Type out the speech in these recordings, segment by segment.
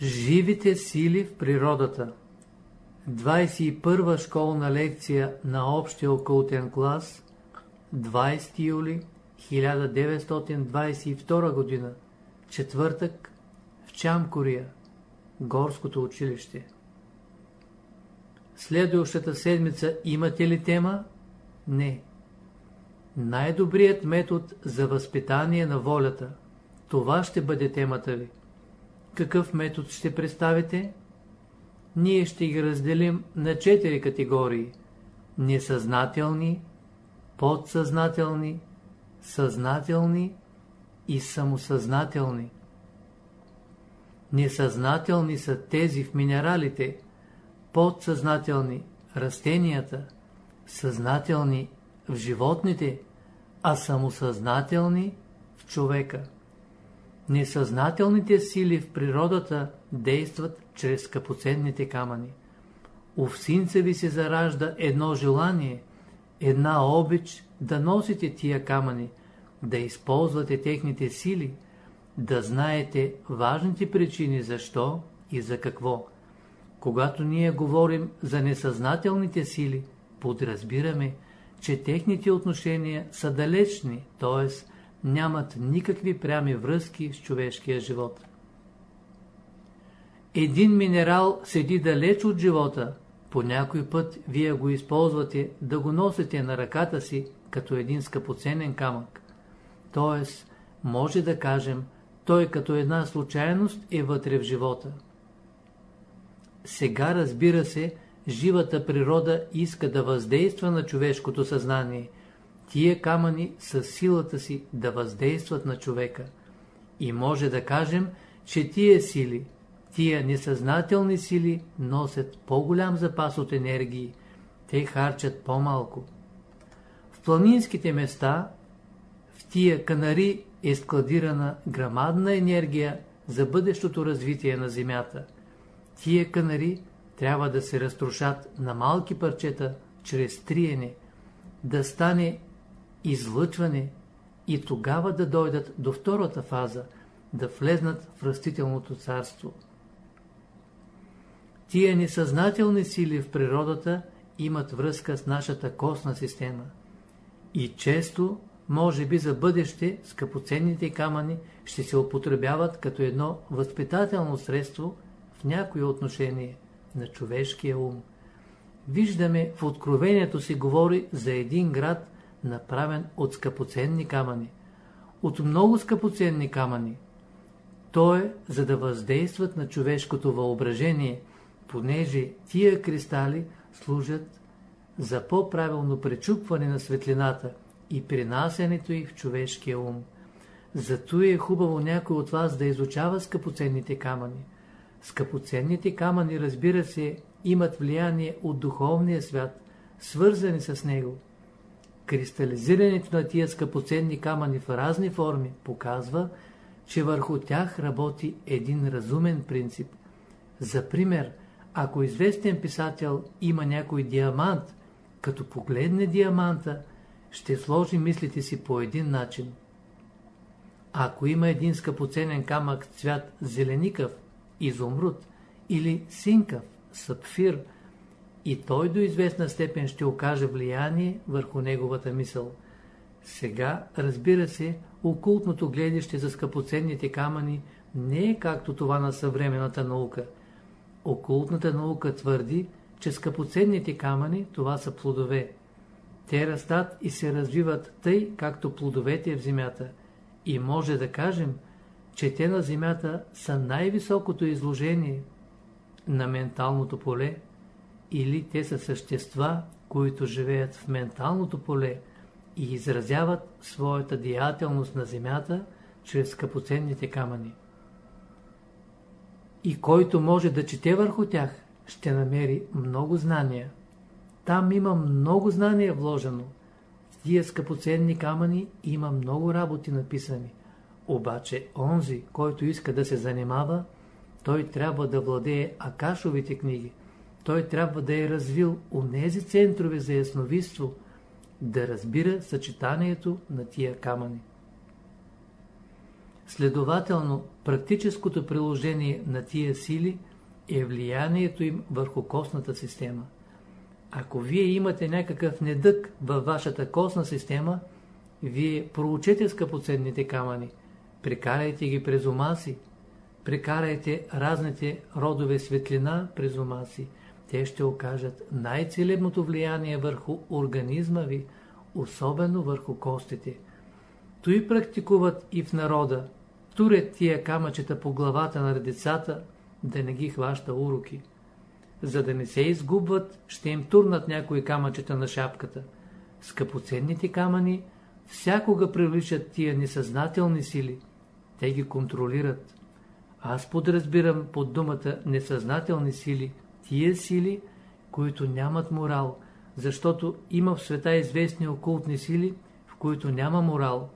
Живите сили в природата 21 школна лекция на общия окултен клас 20 юли 1922 година четвъртък в Чамкория Горското училище Следващата седмица имате ли тема? Не. Най-добрият метод за възпитание на волята. Това ще бъде темата ви. Какъв метод ще представите? Ние ще ги разделим на четири категории. Несъзнателни, подсъзнателни, съзнателни и самосъзнателни. Несъзнателни са тези в минералите, подсъзнателни растенията, съзнателни в животните, а самосъзнателни в човека. Несъзнателните сили в природата действат чрез скъпоценните камъни. У синца ви се заражда едно желание, една обич да носите тия камъни, да използвате техните сили, да знаете важните причини защо и за какво. Когато ние говорим за несъзнателните сили, подразбираме, че техните отношения са далечни, т.е. нямат никакви прями връзки с човешкия живот. Един минерал седи далеч от живота, по някой път вие го използвате да го носите на ръката си като един скъпоценен камък. Т.е. може да кажем, той като една случайност е вътре в живота. Сега разбира се, живата природа иска да въздейства на човешкото съзнание. Тия камъни с силата си да въздействат на човека. И може да кажем, че тия сили, тия несъзнателни сили носят по-голям запас от енергии. Те харчат по-малко. В планинските места, в тия канари е складирана грамадна енергия за бъдещото развитие на Земята. Тия канари трябва да се разрушат на малки парчета чрез триене, да стане излъчване и тогава да дойдат до втората фаза, да влезнат в растителното царство. Тия несъзнателни сили в природата имат връзка с нашата костна система. И често, може би за бъдеще, скъпоценните камъни ще се употребяват като едно възпитателно средство в някои отношение на човешкия ум. Виждаме, в Откровението си говори за един град, направен от скъпоценни камъни. От много скъпоценни камъни. То е, за да въздействат на човешкото въображение, понеже тия кристали служат за по-правилно пречупване на светлината и принасянето й в човешкия ум. Зато е хубаво някой от вас да изучава скъпоценните камъни. Скъпоценните камъни, разбира се, имат влияние от духовния свят, свързани с него. Кристализирането на тия скъпоценни камъни в разни форми показва, че върху тях работи един разумен принцип. За пример, ако известен писател има някой диамант, като погледне диаманта, ще сложи мислите си по един начин. Ако има един скъпоценен камък цвят зеленикъв, изумруд или синкав, сапфир, и той до известна степен ще окаже влияние върху неговата мисъл. Сега, разбира се, окултното гледаще за скъпоценните камъни не е както това на съвременната наука – Окултната наука твърди, че скъпоценните камъни това са плодове. Те растат и се развиват тъй, както плодовете в земята. И може да кажем, че те на земята са най-високото изложение на менталното поле, или те са същества, които живеят в менталното поле и изразяват своята деятелност на земята чрез скъпоценните камъни и който може да чете върху тях, ще намери много знания. Там има много знания вложено. В тия скъпоценни камъни има много работи написани. Обаче онзи, който иска да се занимава, той трябва да владее Акашовите книги. Той трябва да е развил нези центрове за ясновидство, да разбира съчетанието на тия камъни. Следователно, практическото приложение на тия сили е влиянието им върху костната система. Ако вие имате някакъв недък във вашата костна система, вие проучете скъпоценните камъни, прекарайте ги през ума си, прекарайте разните родове светлина през ума си. Те ще окажат най-целебното влияние върху организма ви, особено върху костите. Той практикуват и в народа. Турят тия камъчета по главата на децата, да не ги хваща уроки. За да не се изгубват, ще им турнат някои камъчета на шапката. Скъпоценните камъни всякога привличат тия несъзнателни сили. Те ги контролират. Аз подразбирам под думата несъзнателни сили, тия сили, които нямат морал, защото има в света известни окултни сили, в които няма морал.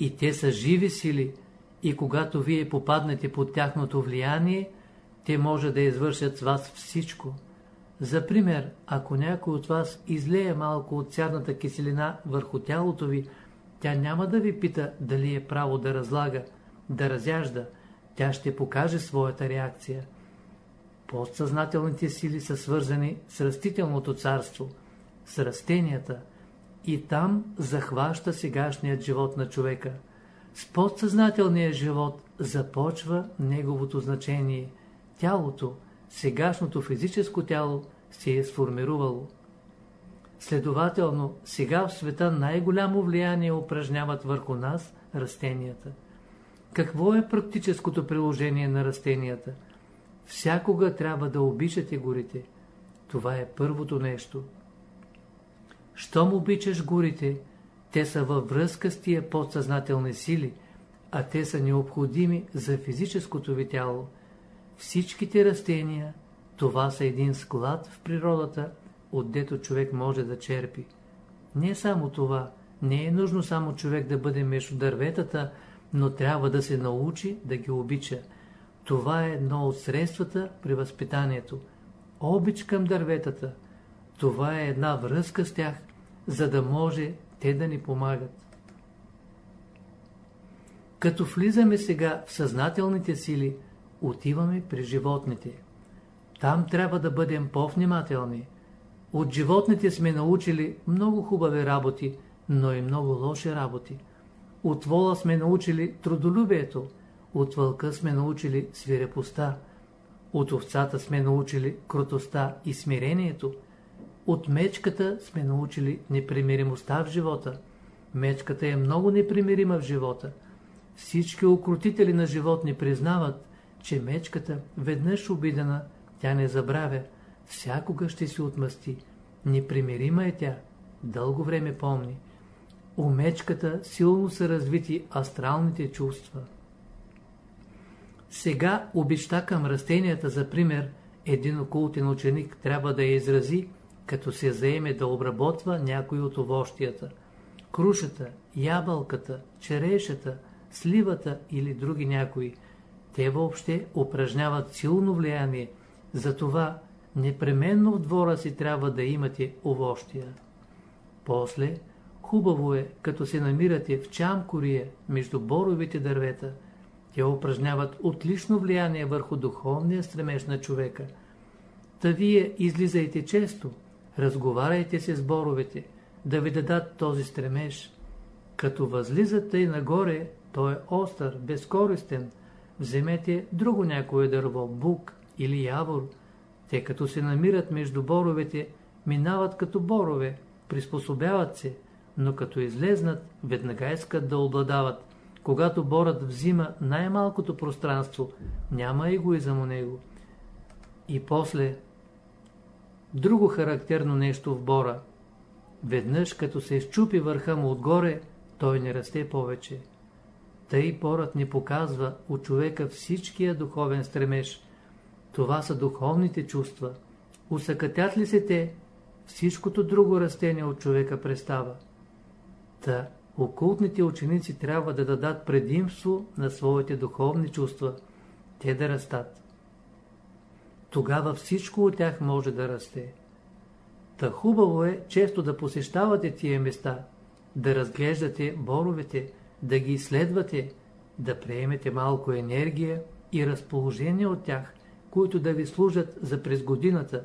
И те са живи сили, и когато вие попаднете под тяхното влияние, те може да извършат с вас всичко. За пример, ако някой от вас излее малко от цярната киселина върху тялото ви, тя няма да ви пита дали е право да разлага, да разяжда, тя ще покаже своята реакция. Подсъзнателните сили са свързани с растителното царство, с растенията, и там захваща сегашният живот на човека. С подсъзнателния живот започва неговото значение. Тялото, сегашното физическо тяло, се е сформирувало. Следователно, сега в света най-голямо влияние упражняват върху нас растенията. Какво е практическото приложение на растенията? Всякога трябва да обичате горите. Това е първото нещо. Щом обичаш горите, те са във връзка с тия подсъзнателни сили, а те са необходими за физическото ви тяло. Всичките растения, това са един склад в природата, отдето човек може да черпи. Не само това, не е нужно само човек да бъде между дърветата, но трябва да се научи да ги обича. Това е едно от средствата при възпитанието. Обич към дърветата. Това е една връзка с тях, за да може те да ни помагат. Като влизаме сега в съзнателните сили, отиваме при животните. Там трябва да бъдем по-внимателни. От животните сме научили много хубави работи, но и много лоши работи. От вола сме научили трудолюбието, от вълка сме научили свирепостта, от овцата сме научили крутостта и смирението, от мечката сме научили непримиримостта в живота. Мечката е много непримирима в живота. Всички окрутители на животни признават, че мечката, веднъж обидена, тя не забравя, всякога ще се отмъсти. Непримирима е тя, дълго време помни. У мечката силно са развити астралните чувства. Сега обичта към растенията, за пример, един окултен ученик трябва да я изрази, като се заеме да обработва някой от овощията. Крушата, ябълката, черешата, сливата или други някои. Те въобще упражняват силно влияние, затова непременно в двора си трябва да имате овощия. После, хубаво е, като се намирате в чамкория между боровите дървета, те упражняват отлично влияние върху духовния стремеж на човека. Та вие излизайте често, разговаряйте се с боровете, да ви дадат този стремеж. Като възлизате и нагоре, той е остър, безкористен, вземете друго някое дърво, бук или явор. Те като се намират между боровете, минават като борове, приспособяват се, но като излезнат, веднага искат да обладават. Когато борът взима най-малкото пространство, няма егоизъм у него. И после, друго характерно нещо в бора. Веднъж като се изчупи върха му отгоре, той не расте повече. Тъй борът ни показва от човека всичкия духовен стремеж. Това са духовните чувства. Усъкътят ли се те, всичкото друго растение от човека престава. Та, окултните ученици трябва да дадат предимство на своите духовни чувства, те да растат. Тогава всичко от тях може да расте. Та хубаво е често да посещавате тия места, да разглеждате боровете, да ги изследвате, да приемете малко енергия и разположение от тях, които да ви служат за през годината,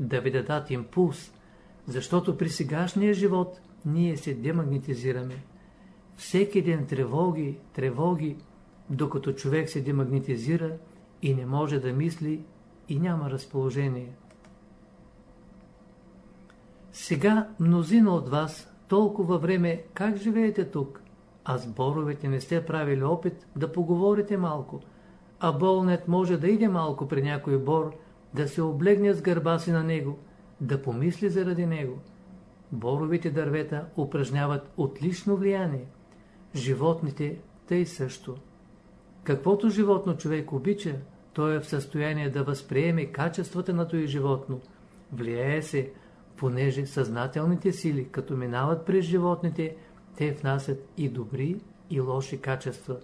да ви дадат импулс, защото при сегашния живот ние се демагнетизираме. Всеки ден тревоги, тревоги, докато човек се демагнетизира и не може да мисли и няма разположение. Сега мнозина от вас толкова време как живеете тук, а с боровете не сте правили опит да поговорите малко, а болнет може да иде малко при някой бор, да се облегне с гърба си на него, да помисли заради него. Боровите дървета упражняват отлично влияние. Животните тъй също. Каквото животно човек обича, той е в състояние да възприеме качествата на този животно. Влияе се, понеже съзнателните сили, като минават през животните, те внасят и добри, и лоши качества.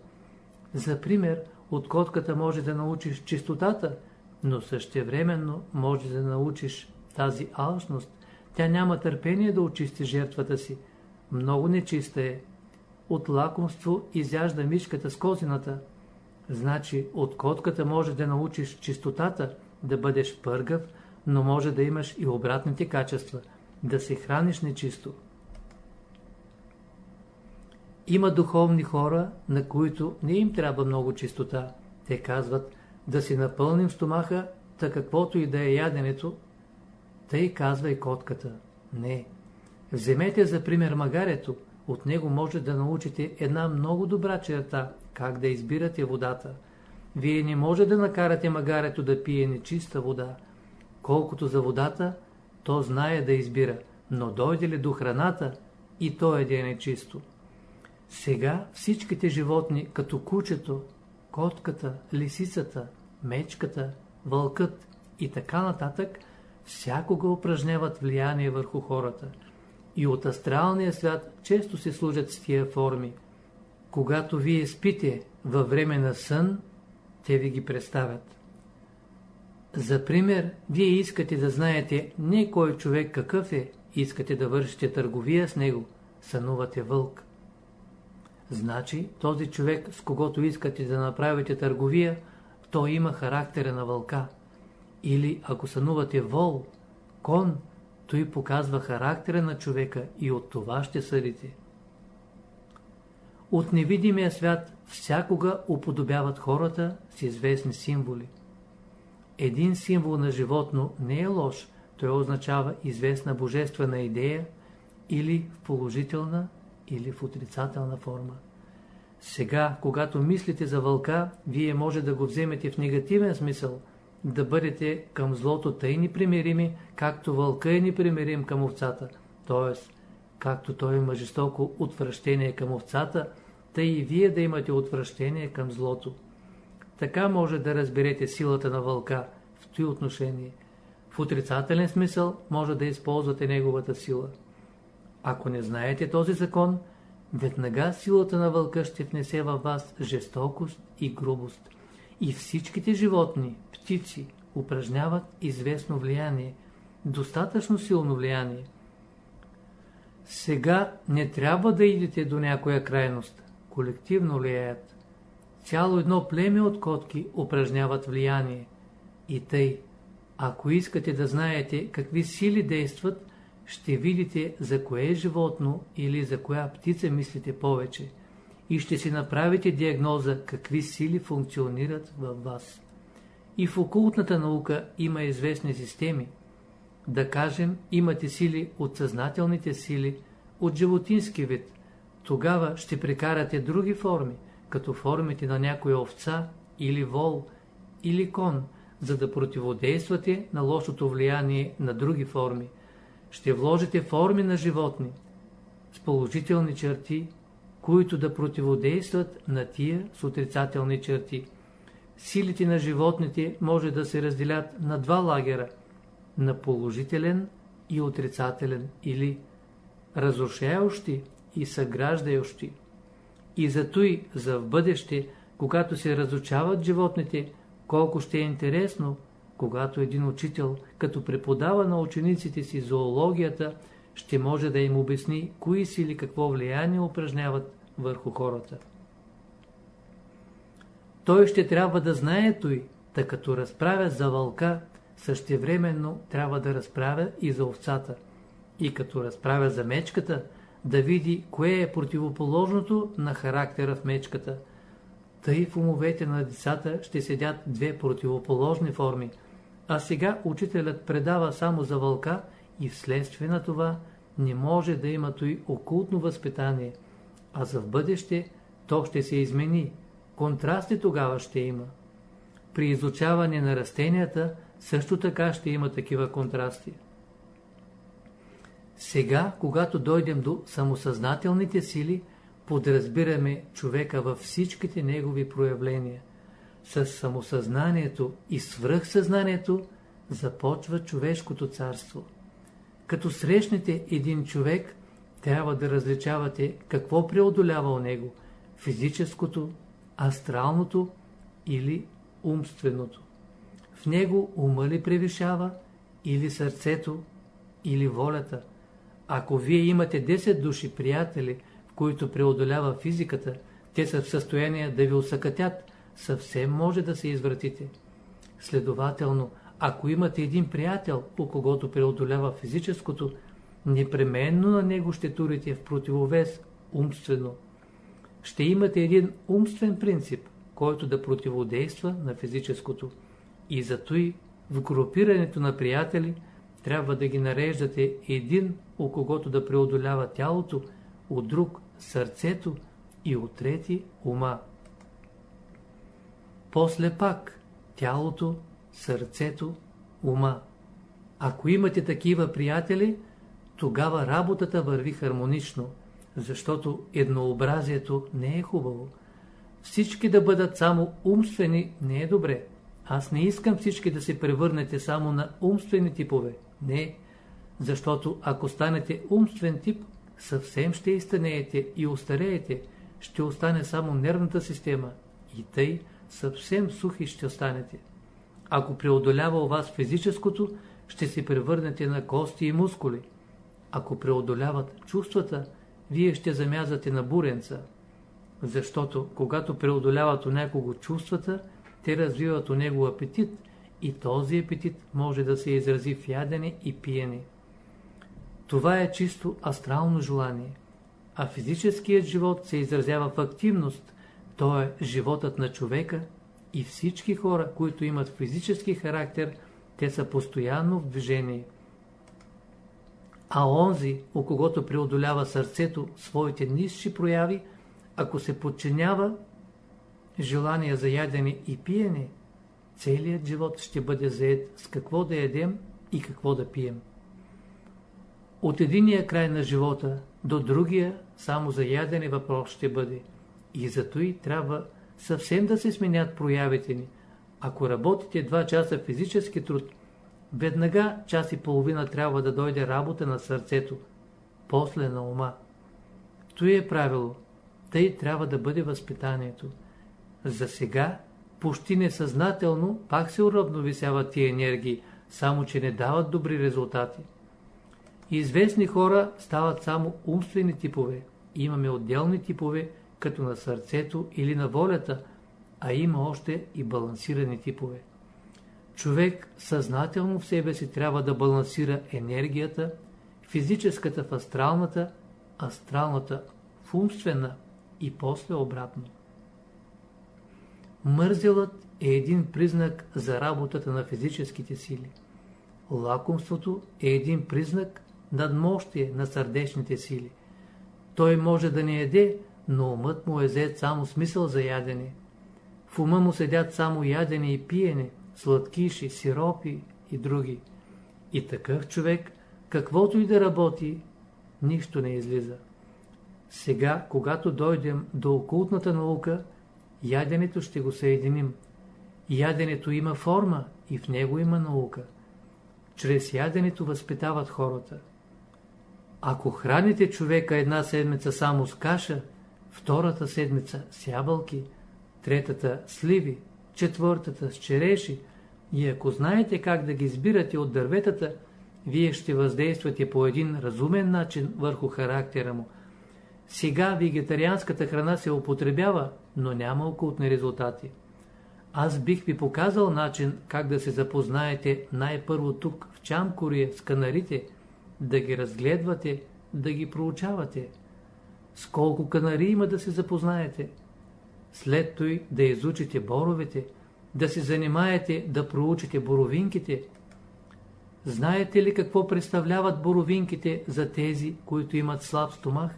За пример, от котката може да научиш чистотата, но същевременно може да научиш тази алчност. Тя няма търпение да очисти жертвата си. Много нечиста е. От лакомство изяжда мишката с козината. Значи от котката може да научиш чистотата, да бъдеш пъргав, но може да имаш и обратните качества, да се храниш нечисто. Има духовни хора, на които не им трябва много чистота. Те казват да си напълним стомаха, та каквото и да е яденето, тъй казва и котката. Не. Вземете за пример магарето, от него може да научите една много добра черта, как да избирате водата. Вие не може да накарате магарето да пие нечиста вода. Колкото за водата, то знае да избира, но дойде ли до храната, и то е нечисто. Сега всичките животни, като кучето, котката, лисицата, мечката, вълкът и така нататък, всякога упражняват влияние върху хората. И от астралния свят често се служат с тия форми. Когато вие спите във време на сън, те ви ги представят. За пример, вие искате да знаете не кой човек какъв е, искате да вършите търговия с него, сънувате вълк. Значи, този човек, с когото искате да направите търговия, той има характера на вълка. Или, ако сънувате вол, кон, той показва характера на човека и от това ще съдите. От невидимия свят всякога уподобяват хората с известни символи. Един символ на животно не е лош, той означава известна божествена идея или в положителна, или в отрицателна форма. Сега, когато мислите за вълка, вие може да го вземете в негативен смисъл, да бъдете към злото тъй непримирими, както вълка е непримирим към овцата. Т.е. както той има жестоко отвращение към овцата, тъй и вие да имате отвращение към злото. Така може да разберете силата на вълка в този отношение. В отрицателен смисъл може да използвате неговата сила. Ако не знаете този закон, веднага силата на вълка ще внесе във вас жестокост и грубост. И всичките животни, птици, упражняват известно влияние, достатъчно силно влияние. Сега не трябва да идете до някоя крайност, колективно влияят. Цяло едно племе от котки упражняват влияние. И тъй, ако искате да знаете какви сили действат, ще видите за кое животно или за коя птица мислите повече и ще си направите диагноза какви сили функционират във вас. И в окултната наука има известни системи. Да кажем, имате сили от съзнателните сили, от животински вид. Тогава ще прекарате други форми, като формите на някоя овца или вол или кон, за да противодействате на лошото влияние на други форми – ще вложите форми на животни с положителни черти, които да противодействат на тия с отрицателни черти. Силите на животните може да се разделят на два лагера – на положителен и отрицателен или разрушающи и съграждающи. И зато и за в бъдеще, когато се разучават животните, колко ще е интересно – когато един учител, като преподава на учениците си зоологията, ще може да им обясни кои сили какво влияние упражняват върху хората. Той ще трябва да знае той, тъй като разправя за вълка, същевременно трябва да разправя и за овцата. И като разправя за мечката, да види кое е противоположното на характера в мечката. Тъй в умовете на децата ще седят две противоположни форми, а сега учителят предава само за вълка и вследствие на това не може да има той окултно възпитание, а за в бъдеще то ще се измени, контрасти тогава ще има. При изучаване на растенията също така ще има такива контрасти. Сега, когато дойдем до самосъзнателните сили, подразбираме човека във всичките негови проявления. С самосъзнанието и свръхсъзнанието започва човешкото царство. Като срещнете един човек, трябва да различавате какво преодолява у него – физическото, астралното или умственото. В него ума ли превишава, или сърцето, или волята. Ако вие имате 10 души приятели, в които преодолява физиката, те са в състояние да ви усъкътят, съвсем може да се извратите. Следователно, ако имате един приятел, по когото преодолява физическото, непременно на него ще турите в противовес умствено. Ще имате един умствен принцип, който да противодейства на физическото. И зато и в групирането на приятели трябва да ги нареждате един, у когото да преодолява тялото, от друг сърцето и от трети ума. После пак тялото, сърцето, ума. Ако имате такива приятели, тогава работата върви хармонично, защото еднообразието не е хубаво. Всички да бъдат само умствени не е добре. Аз не искам всички да се превърнете само на умствени типове. Не, защото ако станете умствен тип, съвсем ще изтънеете и устареете, ще остане само нервната система и тъй съвсем сухи ще останете. Ако преодолява у вас физическото, ще се превърнете на кости и мускули. Ако преодоляват чувствата, вие ще замязате на буренца. Защото, когато преодоляват у някого чувствата, те развиват у него апетит и този апетит може да се изрази в ядене и пиене. Това е чисто астрално желание, а физическият живот се изразява в активност, то е животът на човека и всички хора, които имат физически характер, те са постоянно в движение. А онзи, у когото преодолява сърцето своите нисши прояви, ако се подчинява желание за ядене и пиене, целият живот ще бъде заед с какво да ядем и какво да пием. От единия край на живота до другия само за ядене въпрос ще бъде. И зато и трябва съвсем да се сменят проявите ни. Ако работите 2 часа физически труд, веднага час и половина трябва да дойде работа на сърцето, после на ума. Той е правило. Тъй трябва да бъде възпитанието. За сега, почти несъзнателно, пак се уравновесяват тия енергии, само че не дават добри резултати. Известни хора стават само умствени типове. Имаме отделни типове, като на сърцето или на волята, а има още и балансирани типове. Човек съзнателно в себе си трябва да балансира енергията, физическата в астралната, астралната в умствена и после обратно. Мързелът е един признак за работата на физическите сили. Лакомството е един признак надмощие на сърдечните сили. Той може да не еде, но умът му е зет само смисъл за ядене. В ума му седят само ядене и пиене, сладкиши, сиропи и други. И такъв човек, каквото и да работи, нищо не излиза. Сега, когато дойдем до окултната наука, яденето ще го съединим. Яденето има форма и в него има наука. Чрез яденето възпитават хората. Ако храните човека една седмица само с каша, втората седмица с ябълки, третата с ливи, четвъртата с череши, и ако знаете как да ги избирате от дърветата, вие ще въздействате по един разумен начин върху характера му. Сега вегетарианската храна се употребява, но няма окултни резултати. Аз бих ви показал начин как да се запознаете най-първо тук в Чамкория с канарите, да ги разгледвате, да ги проучавате. С колко канари има да се запознаете? След той да изучите боровете, да се занимаете да проучите боровинките. Знаете ли какво представляват боровинките за тези, които имат слаб стомах?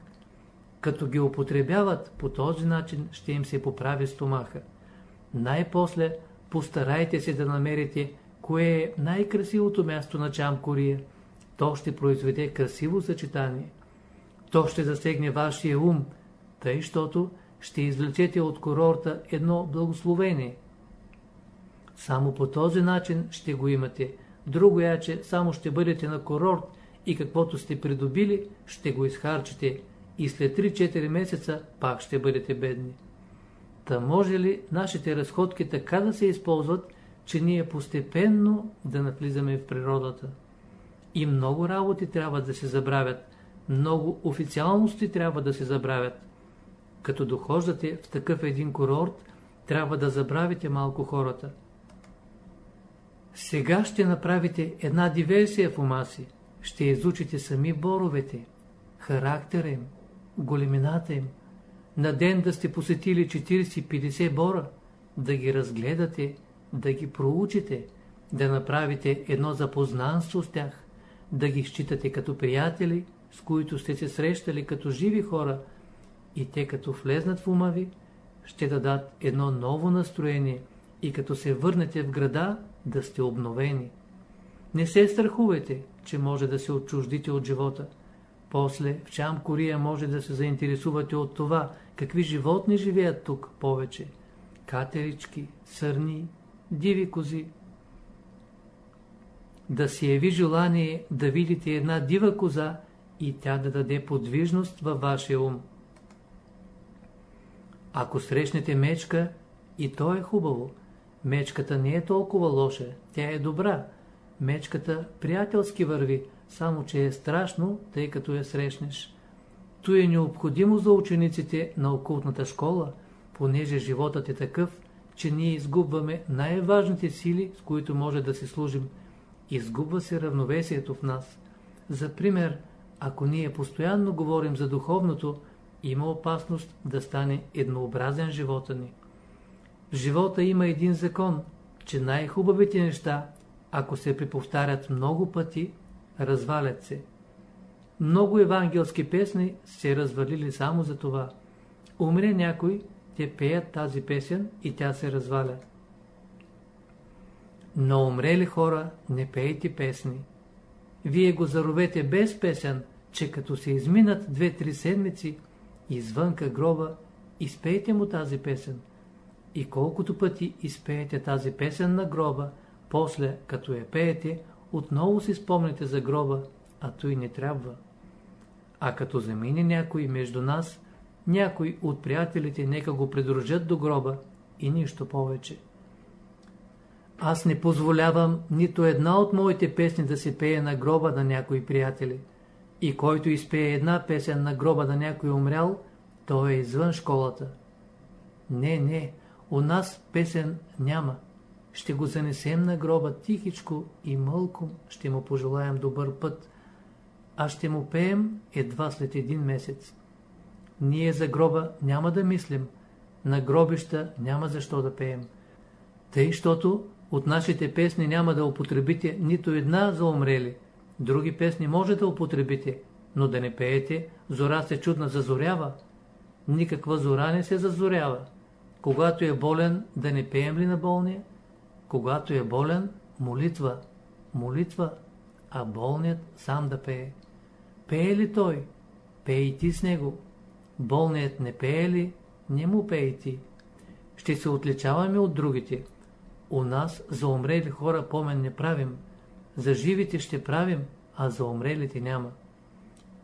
Като ги употребяват, по този начин ще им се поправи стомаха. Най-после постарайте се да намерите кое е най-красивото място на Чамкория. То ще произведе красиво съчетание. То ще засегне вашия ум, тъй, щото ще извлечете от курорта едно благословение. Само по този начин ще го имате. Друго е, че само ще бъдете на курорт и каквото сте придобили, ще го изхарчите и след 3-4 месеца пак ще бъдете бедни. Та може ли нашите разходки така да се използват, че ние постепенно да навлизаме в природата? И много работи трябва да се забравят, много официалности трябва да се забравят. Като дохождате в такъв един курорт, трябва да забравите малко хората. Сега ще направите една диверсия в ума си. Ще изучите сами боровете, характера им, големината им. На ден да сте посетили 40-50 бора, да ги разгледате, да ги проучите, да направите едно запознанство с тях, да ги считате като приятели, с които сте се срещали като живи хора и те като влезнат в ума ви, ще дадат едно ново настроение и като се върнете в града, да сте обновени. Не се страхувайте, че може да се отчуждите от живота. После в Чам Кория може да се заинтересувате от това, какви животни живеят тук повече. Катерички, сърни, диви кози. Да си яви желание да видите една дива коза и тя да даде подвижност във вашия ум. Ако срещнете мечка, и то е хубаво. Мечката не е толкова лоша, тя е добра. Мечката приятелски върви, само че е страшно, тъй като я срещнеш. То е необходимо за учениците на окултната школа, понеже животът е такъв, че ние изгубваме най-важните сили, с които може да се служим. Изгубва се равновесието в нас. За пример, ако ние постоянно говорим за духовното, има опасност да стане еднообразен живота ни. В живота има един закон, че най-хубавите неща, ако се приповтарят много пъти, развалят се. Много евангелски песни се развалили само за това. Умре някой, те пеят тази песен и тя се разваля. Но умрели хора, не пейте песни. Вие го заровете без песен, че като се изминат две-три седмици, извънка гроба, изпейте му тази песен. И колкото пъти изпеете тази песен на гроба, после, като я пеете, отново си спомнете за гроба, а той не трябва. А като замине някой между нас, някой от приятелите нека го придружат до гроба и нищо повече. Аз не позволявам нито една от моите песни да се пее на гроба на някои приятели. И който изпее една песен на гроба на някой умрял, той е извън школата. Не, не, у нас песен няма. Ще го занесем на гроба тихичко и мълком ще му пожелаем добър път, а ще му пеем едва след един месец. Ние за гроба няма да мислим, на гробища няма защо да пеем. Тъй, щото от нашите песни няма да употребите нито една за умрели. Други песни може да употребите, но да не пеете, зора се чудна зазорява. Никаква зора не се зазорява. Когато е болен, да не пеем ли на болния? Когато е болен, молитва. Молитва, а болният сам да пее. Пее ли той? Пей ти с него. Болният не пее ли? Не му пее ти. Ще се отличаваме от другите. У нас за умрели хора помен не правим. За живите ще правим, а за умрелите няма.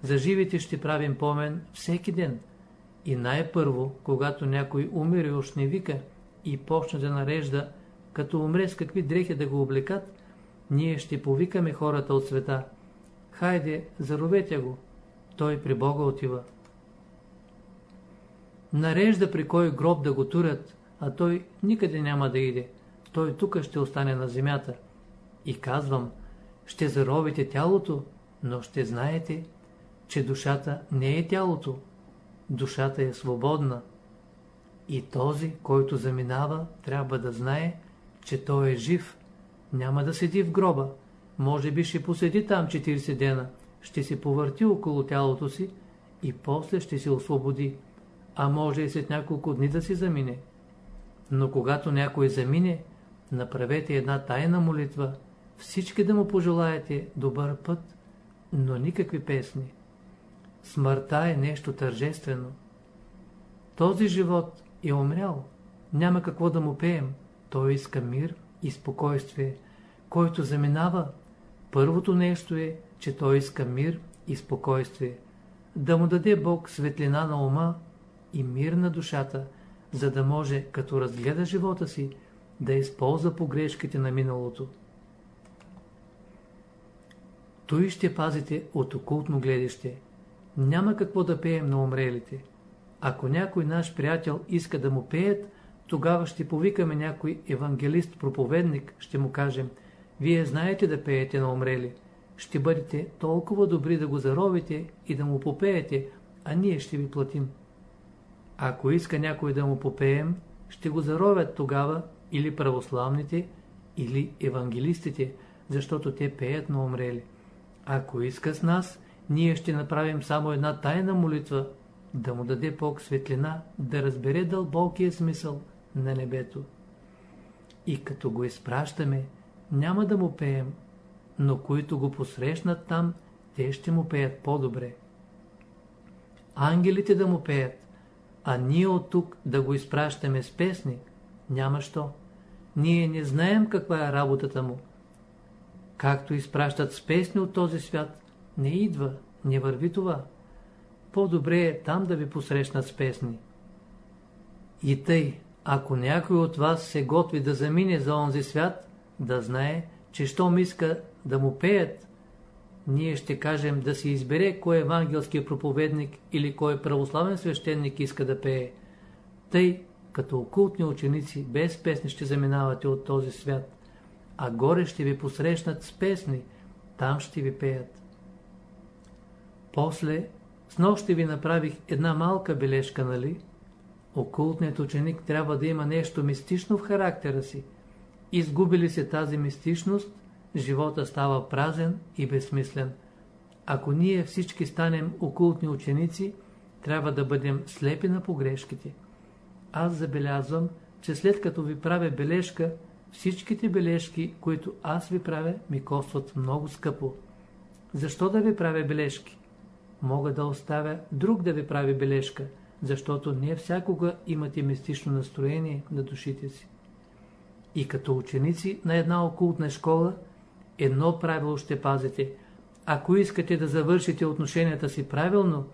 За живите ще правим помен всеки ден. И най-първо, когато някой умире още не вика и почне да нарежда, като умре с какви дрехи да го облекат, ние ще повикаме хората от света. Хайде, заровете го. Той при Бога отива. нарежда при кой гроб да го турят, а той никъде няма да иде. Той тук ще остане на земята. И казвам, ще заровите тялото, но ще знаете, че душата не е тялото. Душата е свободна. И този, който заминава, трябва да знае, че той е жив. Няма да седи в гроба. Може би ще поседи там 40 дена, ще се повърти около тялото си и после ще се освободи. А може и след няколко дни да си замине. Но когато някой замине, направете една тайна молитва, всички да му пожелаете добър път, но никакви песни. Смъртта е нещо тържествено. Този живот е умрял. Няма какво да му пеем. Той иска мир и спокойствие. Който заминава, първото нещо е, че той иска мир и спокойствие. Да му даде Бог светлина на ума и мир на душата, за да може, като разгледа живота си, да използва погрешките на миналото. Той ще пазите от окултно гледаще. Няма какво да пеем на умрелите. Ако някой наш приятел иска да му пеят, тогава ще повикаме някой евангелист-проповедник, ще му кажем, вие знаете да пеете на умрели. Ще бъдете толкова добри да го заровите и да му попеете, а ние ще ви платим. Ако иска някой да му попеем, ще го заровят тогава или православните, или евангелистите, защото те пеят на умрели. Ако иска с нас, ние ще направим само една тайна молитва, да му даде Бог светлина, да разбере дълбокия смисъл на небето. И като го изпращаме, няма да му пеем, но които го посрещнат там, те ще му пеят по-добре. Ангелите да му пеят, а ние от тук да го изпращаме с песни, няма що. Ние не знаем каква е работата му. Както изпращат с песни от този свят, не идва, не върви това. По-добре е там да ви посрещнат с песни. И тъй, ако някой от вас се готви да замине за онзи свят, да знае, че щом иска да му пеят, ние ще кажем да си избере кой евангелски проповедник или кой православен свещеник иска да пее. Тъй, като окултни ученици, без песни ще заминавате от този свят, а горе ще ви посрещнат с песни, там ще ви пеят. После, с нощи ви направих една малка бележка, нали? Окултният ученик трябва да има нещо мистично в характера си. Изгубили се тази мистичност, живота става празен и безсмислен. Ако ние всички станем окултни ученици, трябва да бъдем слепи на погрешките. Аз забелязвам, че след като ви правя бележка, всичките бележки, които аз ви правя, ми костват много скъпо. Защо да ви правя бележки? Мога да оставя друг да ви прави бележка, защото не всякога имате мистично настроение на душите си. И като ученици на една окултна школа, едно правило ще пазите. Ако искате да завършите отношенията си правилно,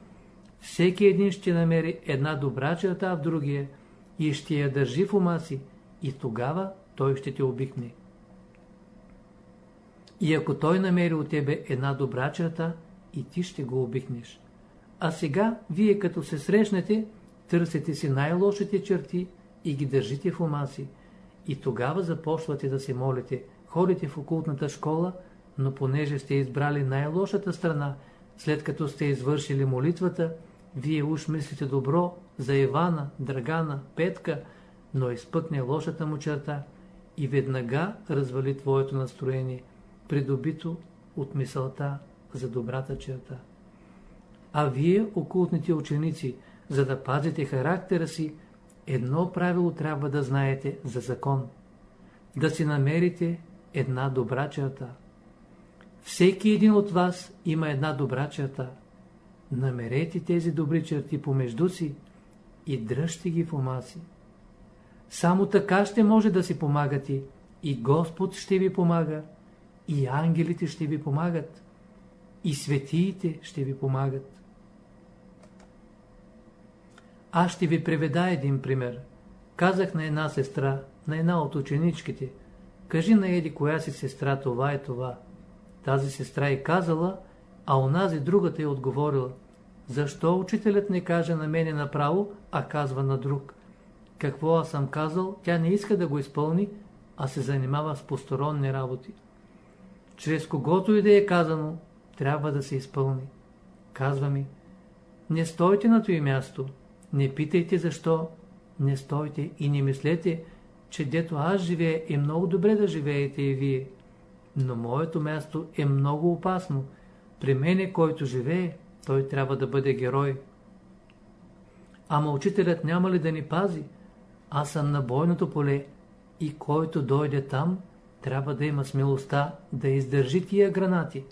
всеки един ще намери една добра черта в другия и ще я държи в ума си и тогава той ще те обикне. И ако той намери от тебе една добра черта, и ти ще го обикнеш. А сега, вие като се срещнете, търсите си най-лошите черти и ги държите в ума си. И тогава започвате да се молите, ходите в окултната школа, но понеже сте избрали най-лошата страна, след като сте извършили молитвата, вие уж мислите добро за Ивана, Драгана, Петка, но изпъкне лошата му черта и веднага развали твоето настроение, придобито от мисълта за добрата черта. А вие, окултните ученици, за да пазите характера си, едно правило трябва да знаете за закон. Да си намерите една добра черта. Всеки един от вас има една добра черта. Намерете тези добри черти помежду си и дръжте ги в ума си. Само така ще може да си помагате и Господ ще ви помага, и ангелите ще ви помагат, и светиите ще ви помагат. Аз ще ви преведа един пример. Казах на една сестра, на една от ученичките, кажи на еди коя си сестра това е това. Тази сестра е казала, а онази другата е отговорила, защо учителят не каже на мене направо, а казва на друг? Какво аз съм казал, тя не иска да го изпълни, а се занимава с посторонни работи. Чрез когото и да е казано, трябва да се изпълни. Казва ми, не стойте на това място, не питайте защо, не стойте и не мислете, че дето аз живея е много добре да живеете и вие. Но моето място е много опасно. При мене, който живее, той трябва да бъде герой. Ама учителят няма ли да ни пази? Аз съм на бойното поле и който дойде там, трябва да има смелостта да издържи тия гранати.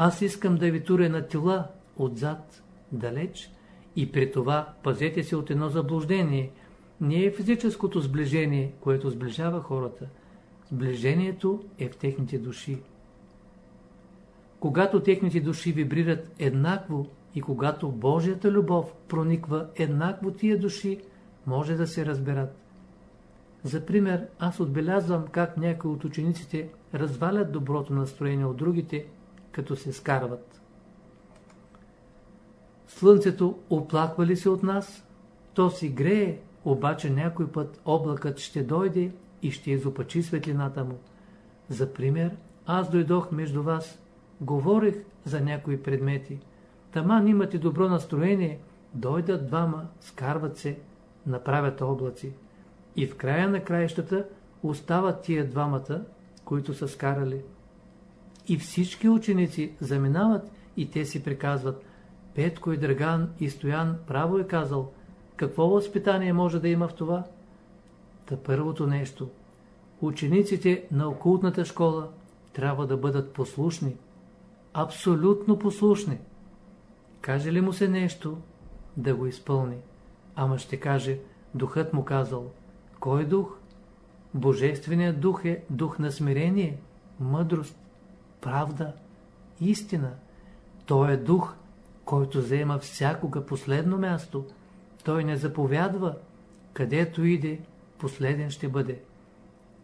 Аз искам да ви туря на тила, отзад, далеч, и при това пазете се от едно заблуждение. Не е физическото сближение, което сближава хората. Сближението е в техните души. Когато техните души вибрират еднакво и когато Божията любов прониква еднакво тия души, може да се разберат. За пример, аз отбелязвам как някои от учениците развалят доброто настроение от другите, като се скарват. Слънцето оплаква ли се от нас? То си грее, обаче някой път облакът ще дойде и ще изопачи светлината му. За пример, аз дойдох между вас, говорех за някои предмети. Таман имате добро настроение, дойдат двама, скарват се, направят облаци. И в края на краищата остават тия двамата, които са скарали. И всички ученици заминават и те си приказват, Петко и Драган и Стоян право е казал, какво възпитание може да има в това? Та първото нещо. Учениците на окултната школа трябва да бъдат послушни. Абсолютно послушни. Каже ли му се нещо, да го изпълни. Ама ще каже, духът му казал. Кой дух? Божественият дух е дух на смирение, мъдрост, правда, истина. Той е дух, който заема всякога последно място. Той не заповядва, където иде, последен ще бъде.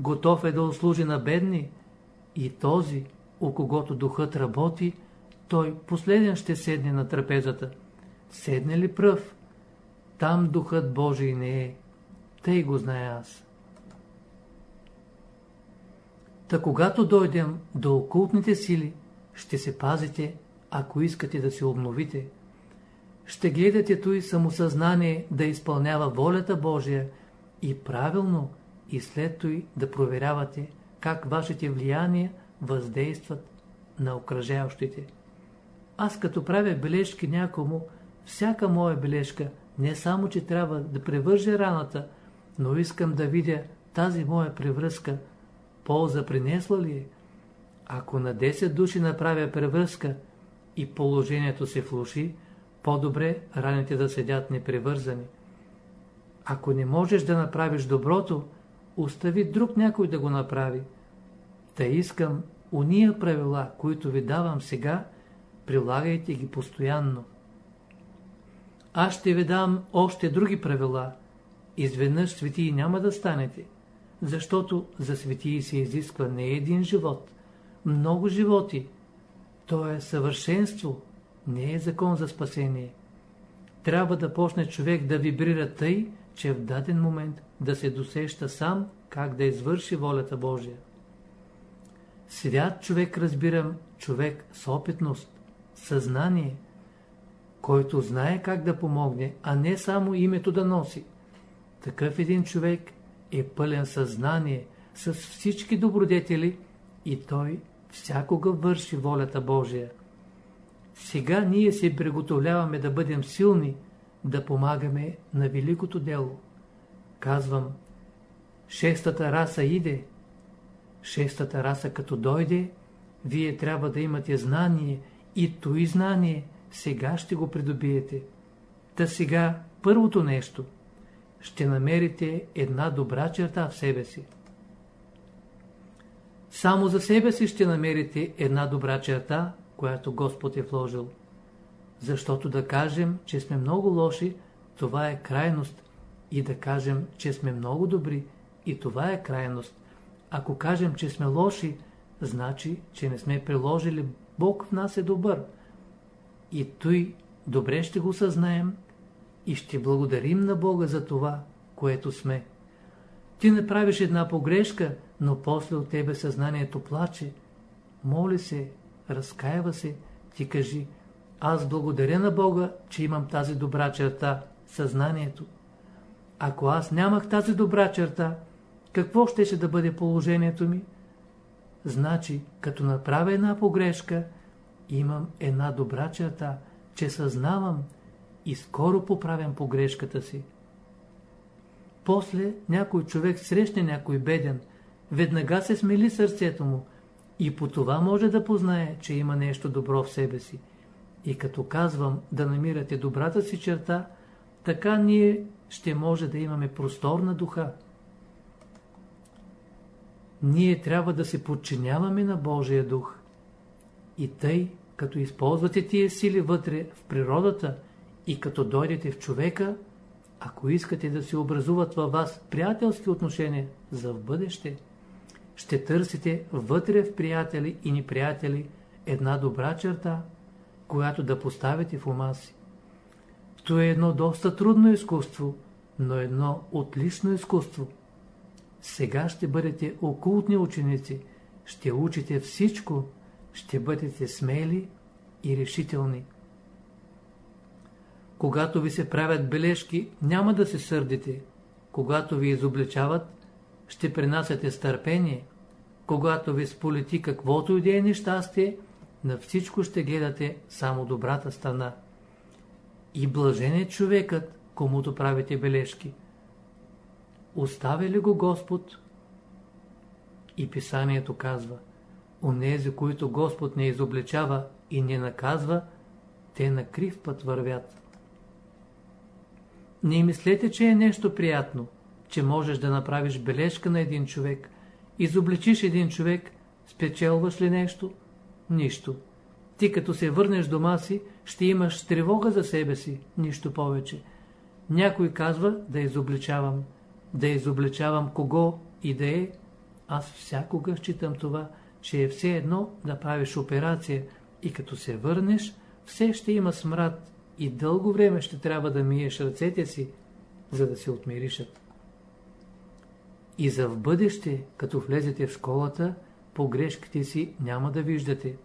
Готов е да услужи на бедни и този, у когото духът работи, той последен ще седне на трапезата. Седне ли пръв, там духът Божий не е. Тъй го знае аз. Та когато дойдем до окултните сили, ще се пазите, ако искате да се обновите. Ще гледате той самосъзнание да изпълнява волята Божия и правилно и след той да проверявате как вашите влияния въздействат на окръжаващите. Аз като правя бележки някому, всяка моя бележка не само, че трябва да превърже раната, но искам да видя тази моя превръзка, полза принесла ли е? Ако на 10 души направя превръзка и положението се влуши, по-добре раните да седят непревързани. Ако не можеш да направиш доброто, остави друг някой да го направи. Та искам уния правила, които ви давам сега, прилагайте ги постоянно. Аз ще ви дам още други правила. Изведнъж светии няма да станете, защото за светии се изисква не един живот, много животи. То е съвършенство, не е закон за спасение. Трябва да почне човек да вибрира тъй, че в даден момент да се досеща сам как да извърши волята Божия. Свят човек разбирам човек с опитност, съзнание, който знае как да помогне, а не само името да носи. Такъв един човек е пълен съзнание с всички добродетели и той всякога върши волята Божия. Сега ние се приготовляваме да бъдем силни, да помагаме на великото дело. Казвам, шестата раса иде. Шестата раса като дойде, вие трябва да имате знание и той знание сега ще го придобиете. Та сега първото нещо. Ще намерите една добра черта в себе си. Само за себе си ще намерите една добра черта, която Господ е вложил. Защото да кажем, че сме много лоши, това е крайност. И да кажем, че сме много добри, и това е крайност. Ако кажем, че сме лоши, значи, че не сме приложили Бог в нас е добър. И той добре ще го съзнаем и ще благодарим на Бога за това, което сме. Ти направиш една погрешка, но после от тебе съзнанието плаче. Моли се, разкаива се, ти кажи, аз благодаря на Бога, че имам тази добра черта, съзнанието. Ако аз нямах тази добра черта, какво щеше да бъде положението ми? Значи, като направя една погрешка, имам една добра черта, че съзнавам и скоро поправям погрешката си. После някой човек срещне някой беден, веднага се смели сърцето му и по това може да познае, че има нещо добро в себе си. И като казвам да намирате добрата си черта, така ние ще може да имаме простор на духа. Ние трябва да се подчиняваме на Божия дух. И тъй, като използвате тия сили вътре в природата и като дойдете в човека, ако искате да се образуват във вас приятелски отношения за в бъдеще, ще търсите вътре в приятели и неприятели една добра черта, която да поставите в ума си. То е едно доста трудно изкуство, но едно отлично изкуство. Сега ще бъдете окултни ученици, ще учите всичко, ще бъдете смели и решителни. Когато ви се правят бележки, няма да се сърдите. Когато ви изобличават, ще принасяте стърпение. Когато ви сполети каквото и да е нещастие, на всичко ще гледате само добрата страна. И блажен е човекът, комуто правите бележки. Оставя ли го Господ? И писанието казва, онези, които Господ не изобличава и не наказва, те на крив път вървят. Не мислете, че е нещо приятно, че можеш да направиш бележка на един човек, изобличиш един човек, спечелваш ли нещо? Нищо. Ти като се върнеш дома си, ще имаш тревога за себе си, нищо повече. Някой казва да изобличавам. Да изобличавам кого и да е. Аз всякога считам това, че е все едно да правиш операция и като се върнеш, все ще има смрад и дълго време ще трябва да миеш ръцете си, за да се отмиришат. И за в бъдеще, като влезете в школата, погрешките си няма да виждате.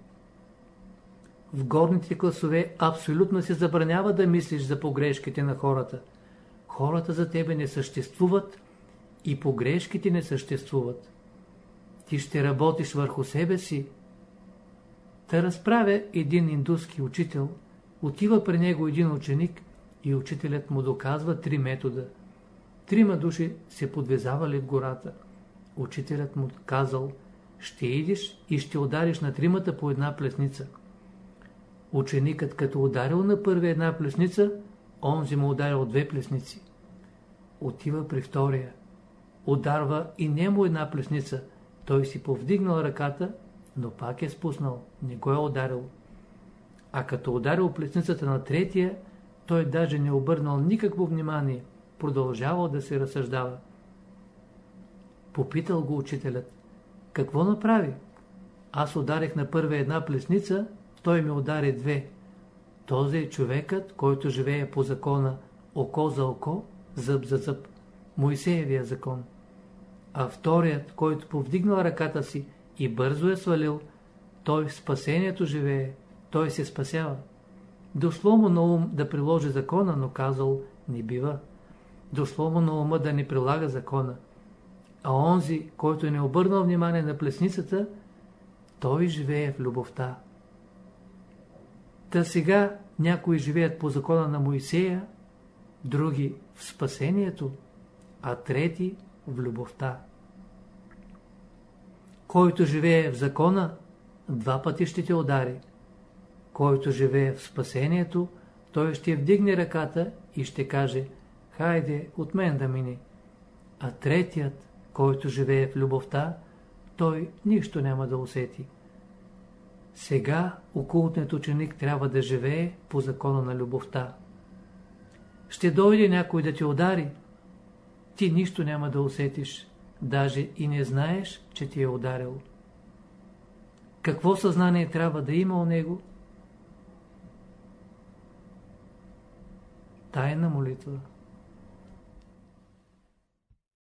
В горните класове абсолютно се забранява да мислиш за погрешките на хората. Хората за тебе не съществуват и погрешките не съществуват. Ти ще работиш върху себе си. Та разправя един индуски учител. Отива при него един ученик и учителят му доказва три метода. Трима души се подвезавали в гората. Учителят му казал, ще идиш и ще удариш на тримата по една плесница. Ученикът като ударил на първи една плесница, онзи му ударил две плесници. Отива при втория. Ударва и нему една плесница. Той си повдигнал ръката, но пак е спуснал, не го е ударил. А като ударил плесницата на третия, той даже не обърнал никакво внимание, продължавал да се разсъждава. Попитал го учителят, какво направи? Аз ударих на първа една плесница, той ми удари две. Този е човекът, който живее по закона око за око, зъб за зъб. Моисеевия закон. А вторият, който повдигнал ръката си и бързо е свалил, той в спасението живее, той се спасява. Дошло му на ум да приложи закона, но казал, не бива. Дошло му на ума да не прилага закона. А онзи, който не обърнал внимание на плесницата, той живее в любовта. Та сега някои живеят по закона на Моисея, други в спасението, а трети в любовта. Който живее в закона, два пъти ще те удари. Който живее в спасението, той ще вдигне ръката и ще каже, хайде от мен да мине. А третият, който живее в любовта, той нищо няма да усети. Сега окултният ученик трябва да живее по закона на любовта. Ще дойде някой да те удари, ти нищо няма да усетиш, даже и не знаеш, че ти е ударил. Какво съзнание трябва да има у него? Тайна молитва.